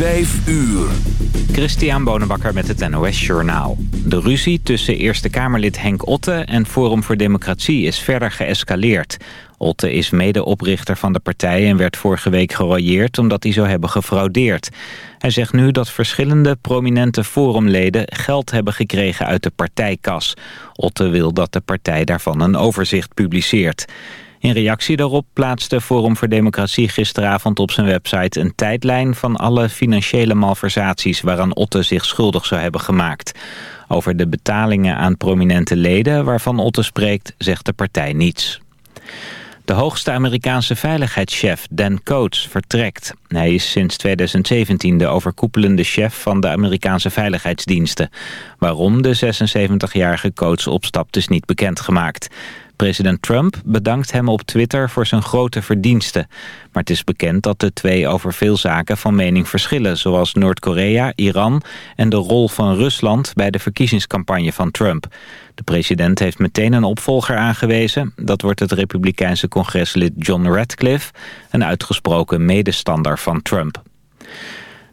5 uur. Christian Bonenbakker met het NOS Journaal. De ruzie tussen Eerste Kamerlid Henk Otte en Forum voor Democratie is verder geëscaleerd. Otte is medeoprichter van de partij en werd vorige week gerooieerd omdat hij zou hebben gefraudeerd. Hij zegt nu dat verschillende prominente forumleden geld hebben gekregen uit de partijkas. Otte wil dat de partij daarvan een overzicht publiceert. In reactie daarop plaatste Forum voor Democratie gisteravond op zijn website een tijdlijn van alle financiële malversaties waaraan Otte zich schuldig zou hebben gemaakt. Over de betalingen aan prominente leden waarvan Otte spreekt zegt de partij niets. De hoogste Amerikaanse veiligheidschef Dan Coates vertrekt. Hij is sinds 2017 de overkoepelende chef van de Amerikaanse veiligheidsdiensten. Waarom de 76-jarige Coates opstapt is niet bekendgemaakt. President Trump bedankt hem op Twitter voor zijn grote verdiensten. Maar het is bekend dat de twee over veel zaken van mening verschillen... zoals Noord-Korea, Iran en de rol van Rusland bij de verkiezingscampagne van Trump. De president heeft meteen een opvolger aangewezen. Dat wordt het republikeinse congreslid John Radcliffe... een uitgesproken medestander van Trump.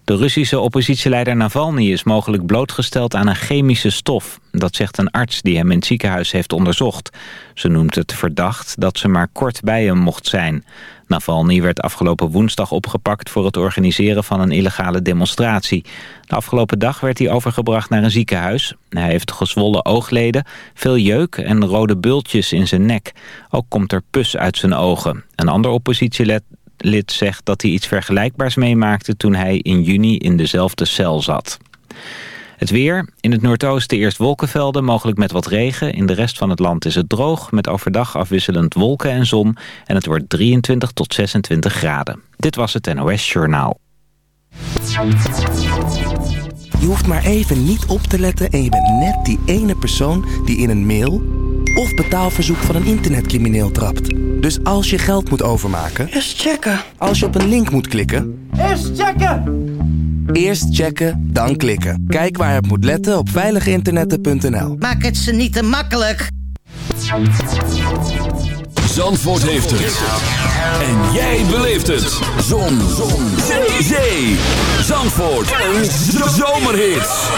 De Russische oppositieleider Navalny is mogelijk blootgesteld aan een chemische stof. Dat zegt een arts die hem in het ziekenhuis heeft onderzocht. Ze noemt het verdacht dat ze maar kort bij hem mocht zijn. Navalny werd afgelopen woensdag opgepakt voor het organiseren van een illegale demonstratie. De afgelopen dag werd hij overgebracht naar een ziekenhuis. Hij heeft gezwollen oogleden, veel jeuk en rode bultjes in zijn nek. Ook komt er pus uit zijn ogen. Een ander oppositielid lid zegt dat hij iets vergelijkbaars meemaakte toen hij in juni in dezelfde cel zat. Het weer. In het noordoosten eerst wolkenvelden, mogelijk met wat regen. In de rest van het land is het droog, met overdag afwisselend wolken en zon. En het wordt 23 tot 26 graden. Dit was het NOS Journaal. Je hoeft maar even niet op te letten en je bent net die ene persoon die in een mail of betaalverzoek van een internetcrimineel trapt. Dus als je geld moet overmaken... Eerst checken. Als je op een link moet klikken... Eerst checken! Eerst checken, dan klikken. Kijk waar het moet letten op veiliginternetten.nl. Maak het ze niet te makkelijk. Zandvoort heeft het. En jij beleeft het. Zon. Zon. Zee. Zee. Zandvoort. Een zomerhit.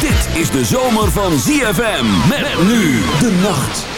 Dit is de zomer van ZFM. Met nu de nacht.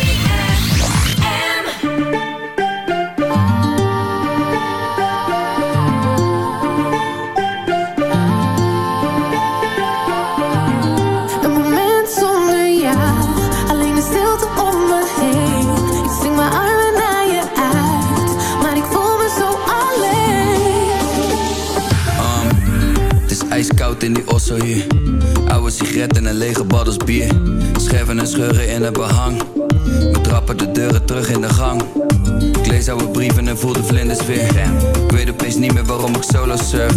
in die osso hier. Oude sigaretten en lege baddels bier. Scherven en scheuren in het behang. We trappen de deuren terug in de gang. Ik lees oude brieven en voel de vlinders weer. Ik weet opeens niet meer waarom ik solo surf.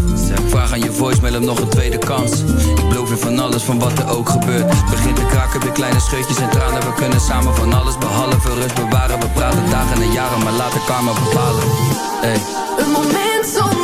Vraag aan je voicemail om nog een tweede kans. Ik beloof je van alles, van wat er ook gebeurt. Begint te kraken, weer kleine scheutjes en tranen. We kunnen samen van alles behalve rust bewaren. We praten dagen en jaren, maar laat de karma bepalen. Hey. Een moment zo.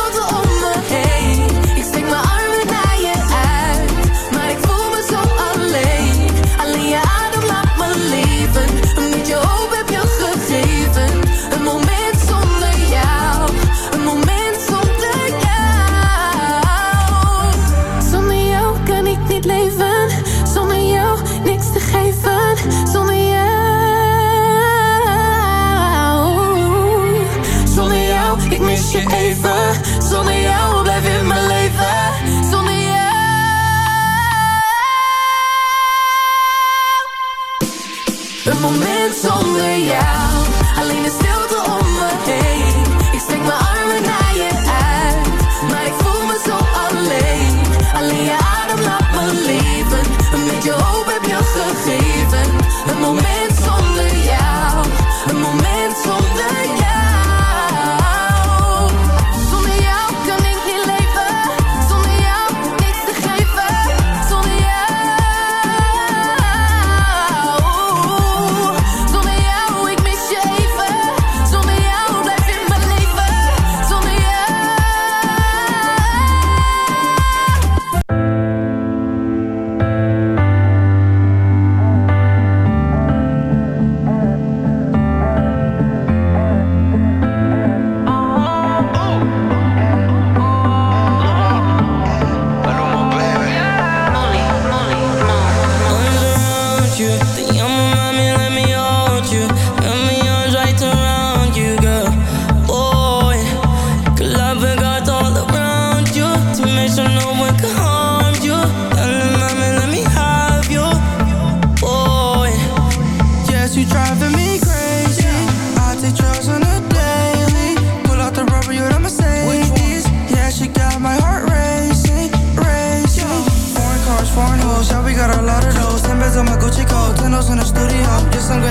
driving me crazy. I take drugs on a daily. Pull out the rubber, you're the Mercedes. Yeah, she got my heart racing, racing. Foreign cars, foreign yeah, we got a lot of those. Ten beds on my Gucci coat, ten in the studio. Yes, I'm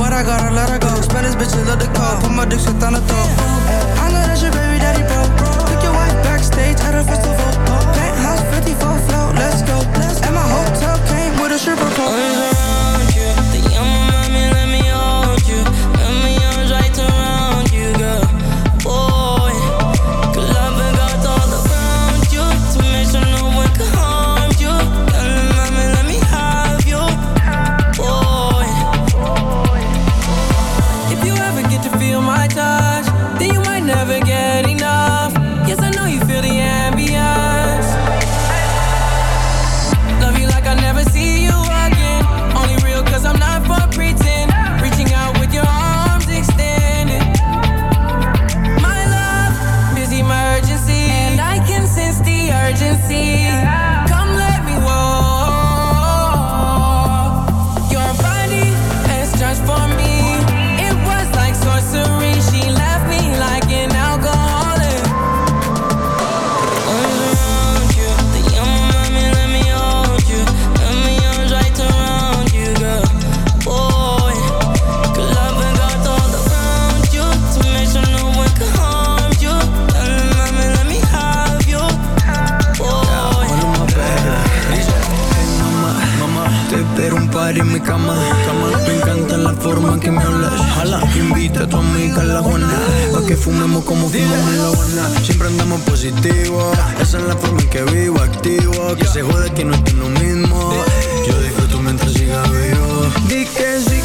but I gotta let her go. Spend this bitch, love the cold. Put my dick straight on the top. I know that's your baby daddy bro. Took your wife backstage at a festival. Penthouse, 54 floor, let's go. And my hotel came with a stripper pole. que fumemos como fumamos en la buena. Siempre andamos positivo. Esa es la forma en que vivo, activo. Que se jode que no estoy lo mismo. Yo disfruto mientras siga vivo. Di que sí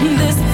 this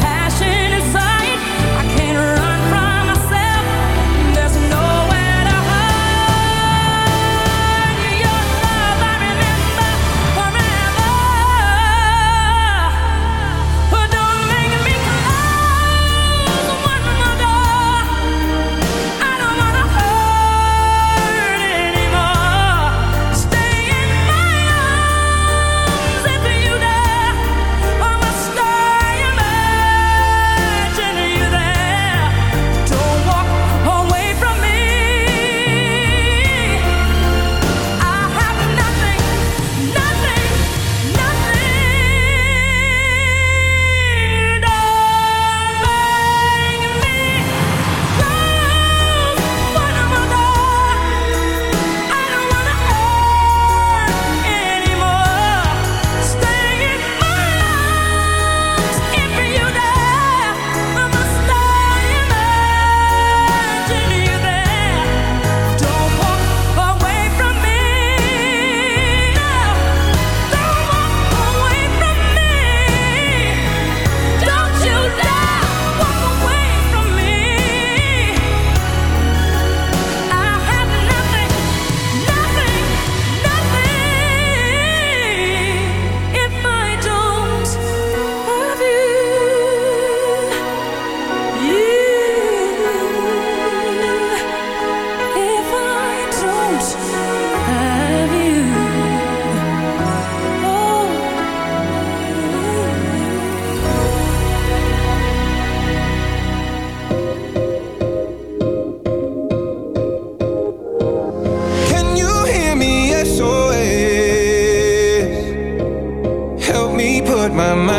my mind.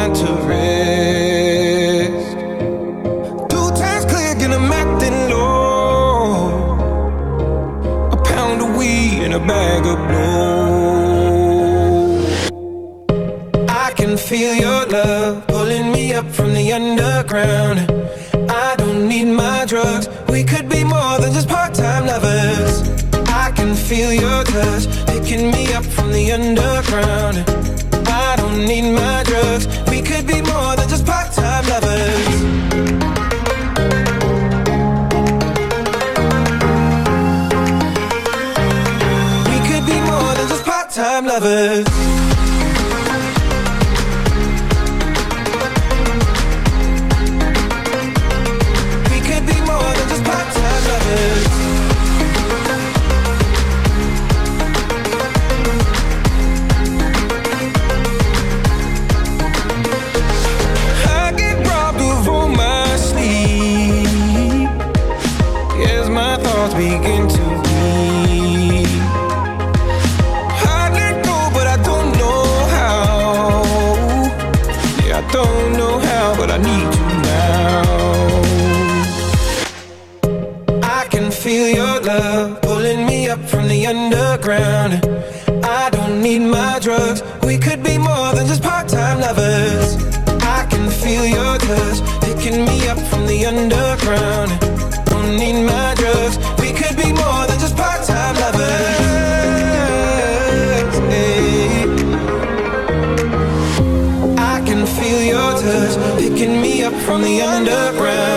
Picking me up from the underground.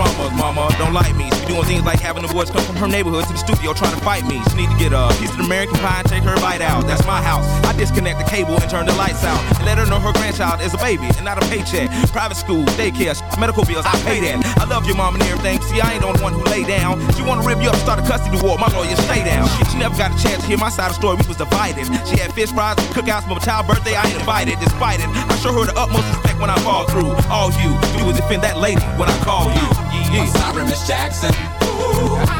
My baby is drama, mama, don't like me. She doing things like having the boys come from her neighborhood to the studio trying to fight me. She need to get a piece of American pie and take her bite out. That's my house. I disconnect the cable and turn the lights out. And let her know her grandchild is a baby and not a paycheck. Private school, daycare, medical bills, I pay that. I love your mom and everything. See, I ain't the only one who lay down. She wanna rip you up, start a custody war. My lawyer, stay down. She never got a chance to hear my side of the story. We was divided. She had fish fries, cookouts for my child's birthday. I ain't invited, despite it. I show her the utmost respect when I fall through. All you do is defend that lady when I call you. Yeah. I'm sorry, Miss Jackson. Ooh, I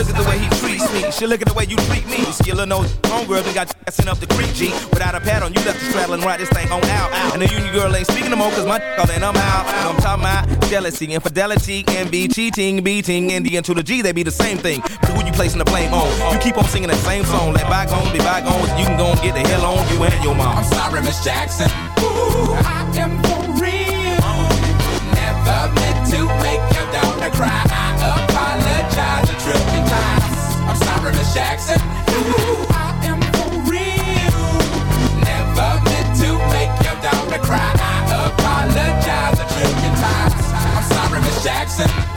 Look at the way he treats me. She look at the way you treat me. Skillin' those homegirl. We got you up the creek, G. Without a pad on, you left the straddle and ride this thing on out. And the union girl ain't speaking no more, cause my all in. I'm out. And I'm talking about jealousy, infidelity, envy, cheating, beating, and the end to the G, they be the same thing. But who you placing the blame on? You keep on singing that same song, let bygones be bygones, you can go and get the hell on you and your mom. I'm sorry, Miss Jackson. Ooh, I am to make your daughter cry. I apologize a trillion times. I'm sorry, Miss Jackson. Ooh, I am for real. Never meant to make your daughter cry. I apologize a trillion times. I'm sorry, Miss Jackson.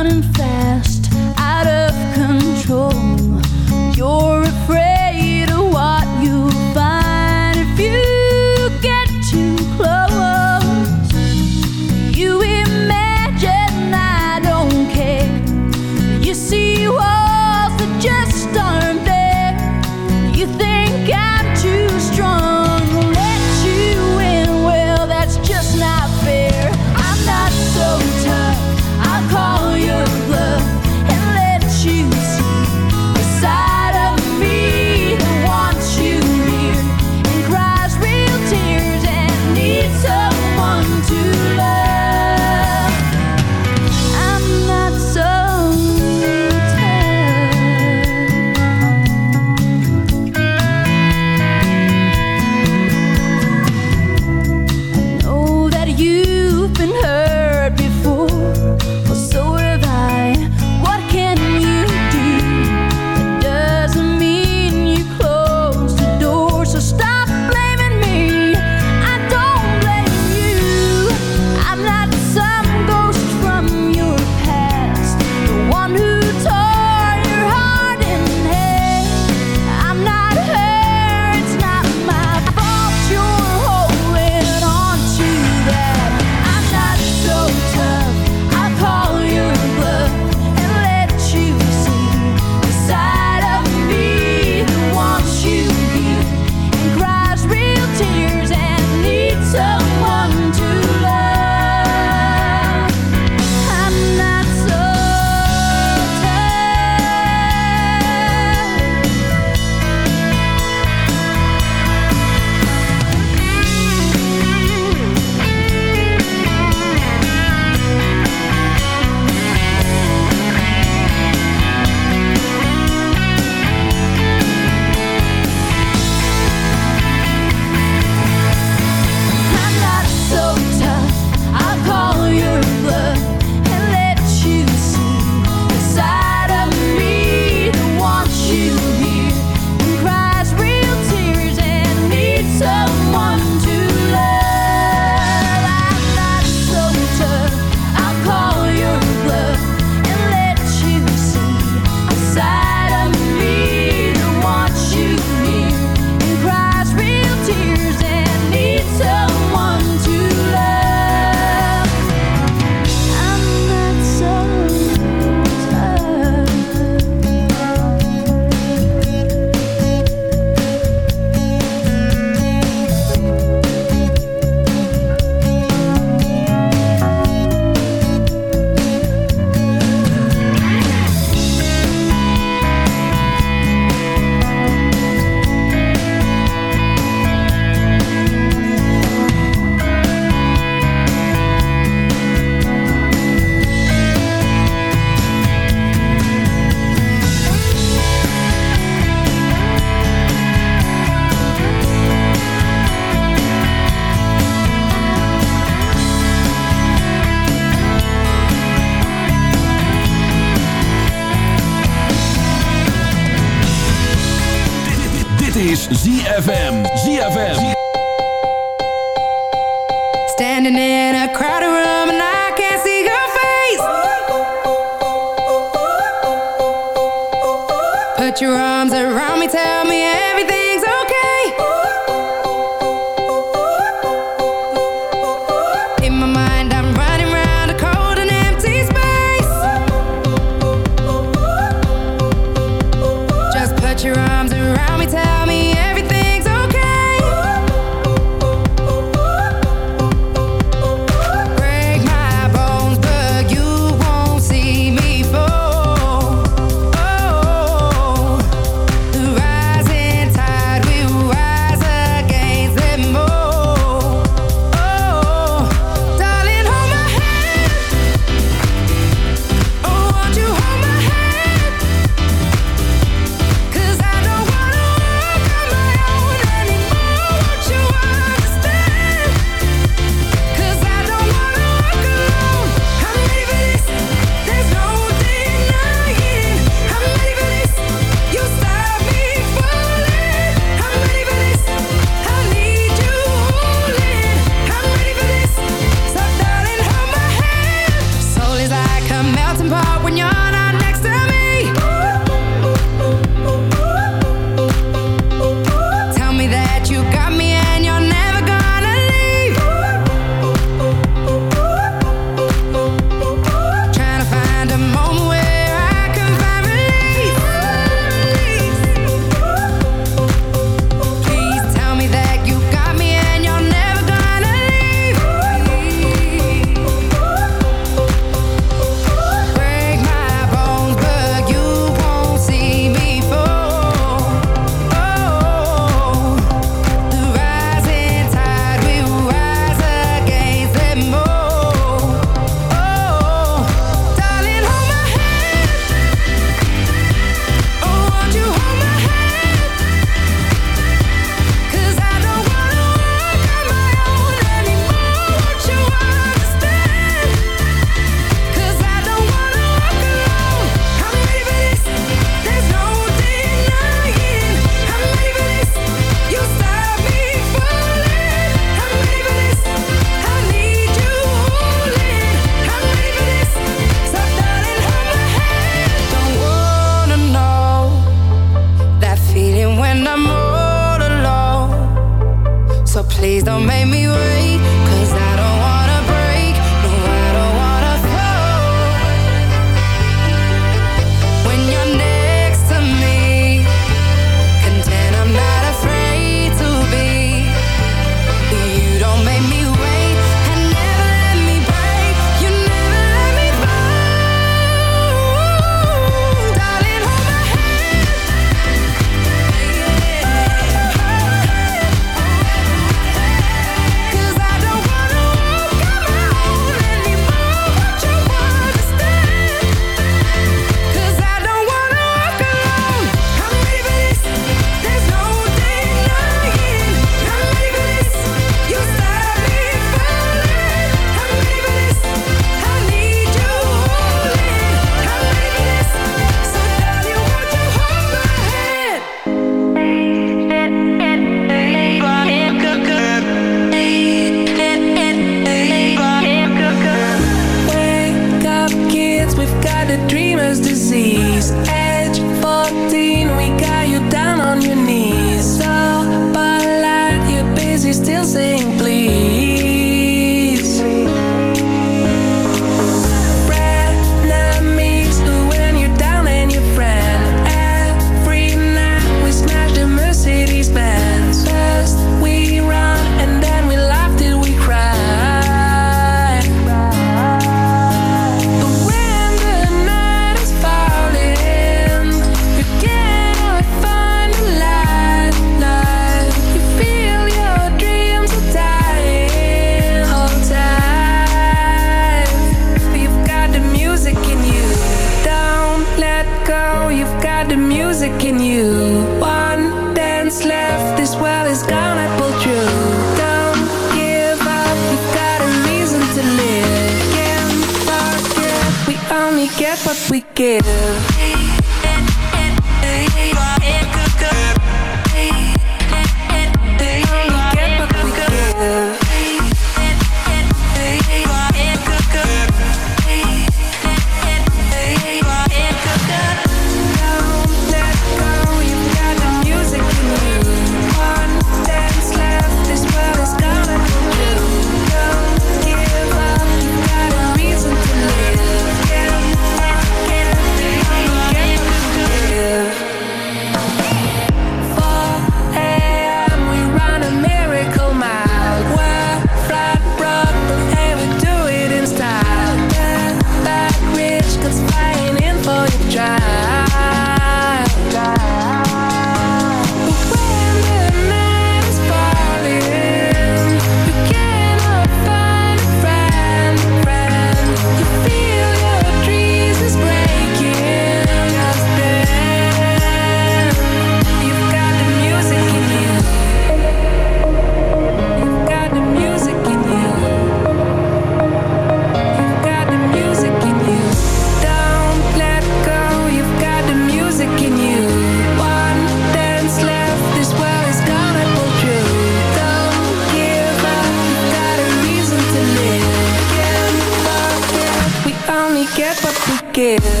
give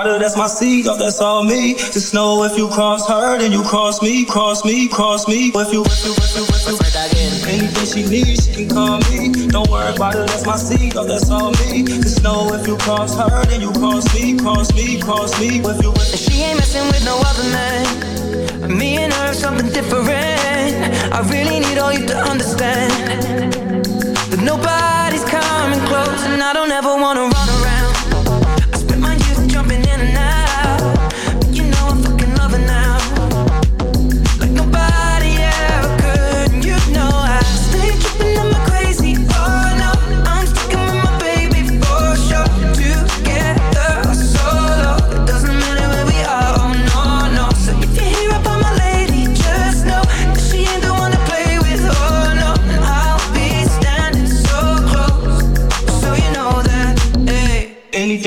water, that's my seed, oh, that's all me. Just know if you cross her, then you cross me, cross me, cross me. If you, if you, if you, if you, if you anything she needs, she can call me. Don't worry about it, that's my seed, oh, that's all me. Just know if you cross her, then you cross me, cross me, cross me. If you, if she ain't messing with no other man. Me and her something different. I really need all you to understand that nobody's coming close, and I don't ever wanna run around.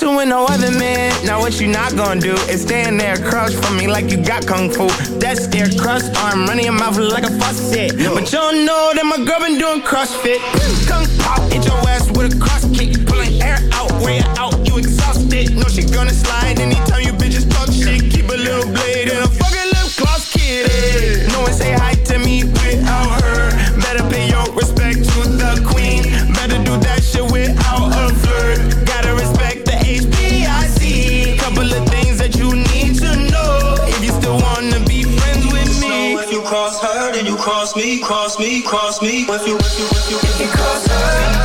messing with no other man. Now what you not gonna do is stand there crouch for me like you got kung fu. That's their cross arm running your mouth like a faucet. Yeah. But y'all know that my girl been doing CrossFit. Kung pop, hit your ass with a cross kick, pulling air out, way out, you exhausted. No, she gonna slide anytime you, if you, you, cause.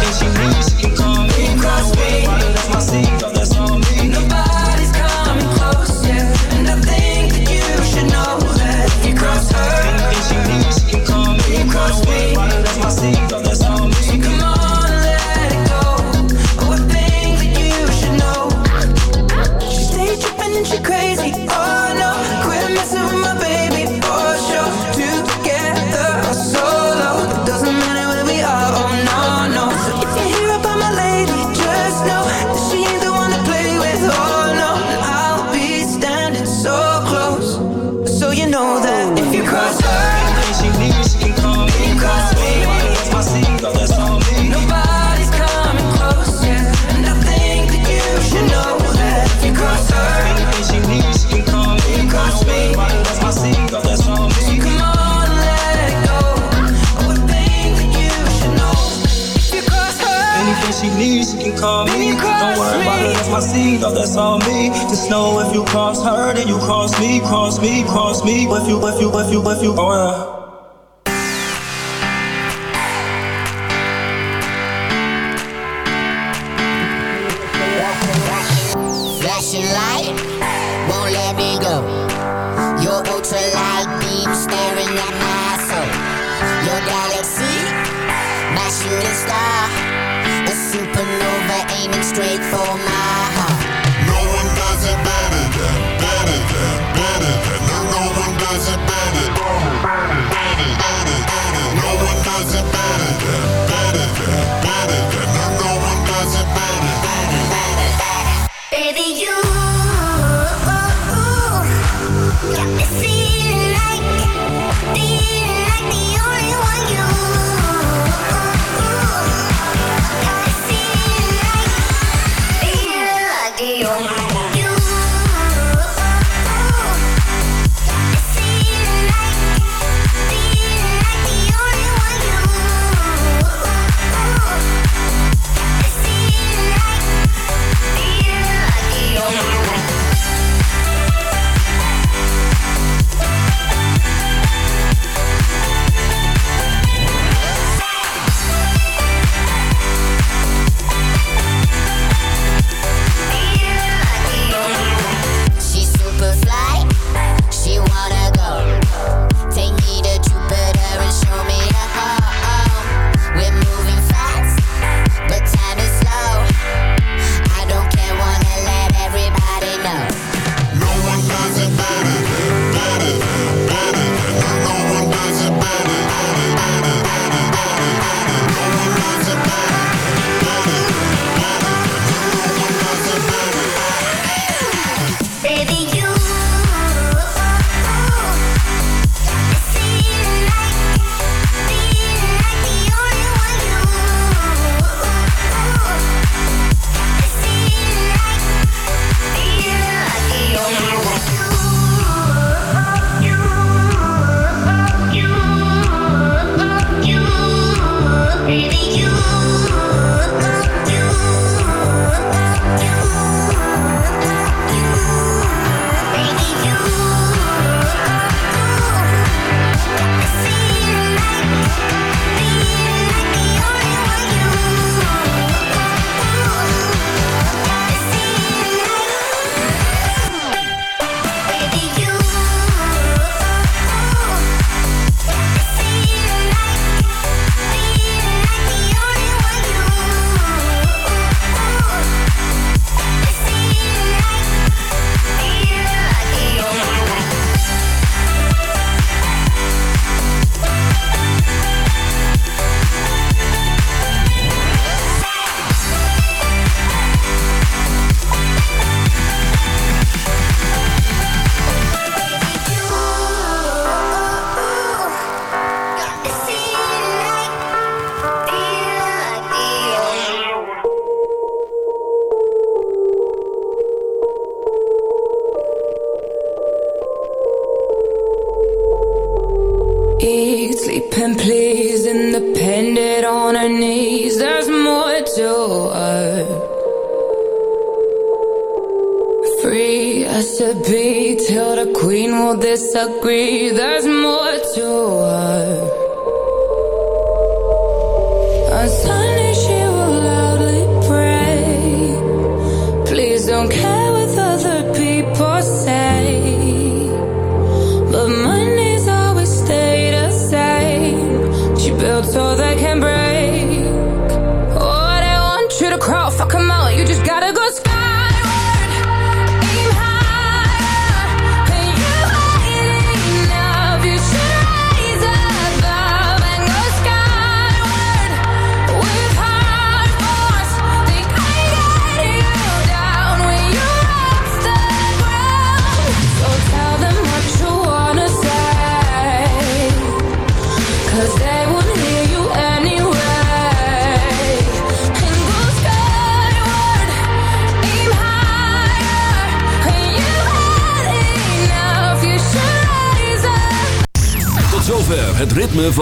me, love that's all me. Just know if you cross her, then you cross me, cross me, cross me. With you, with you, with you, with you, oh yeah.